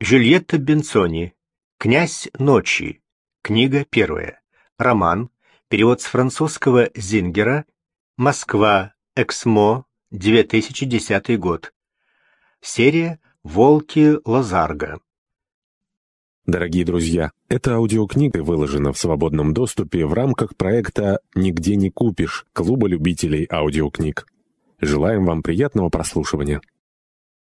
Жюльетта Бенцони. «Князь ночи». Книга первая. Роман. Перевод с французского Зингера. Москва. Эксмо. 2010 год. Серия «Волки Лазарга». Дорогие друзья, эта аудиокнига выложена в свободном доступе в рамках проекта «Нигде не купишь» Клуба любителей аудиокниг. Желаем вам приятного прослушивания.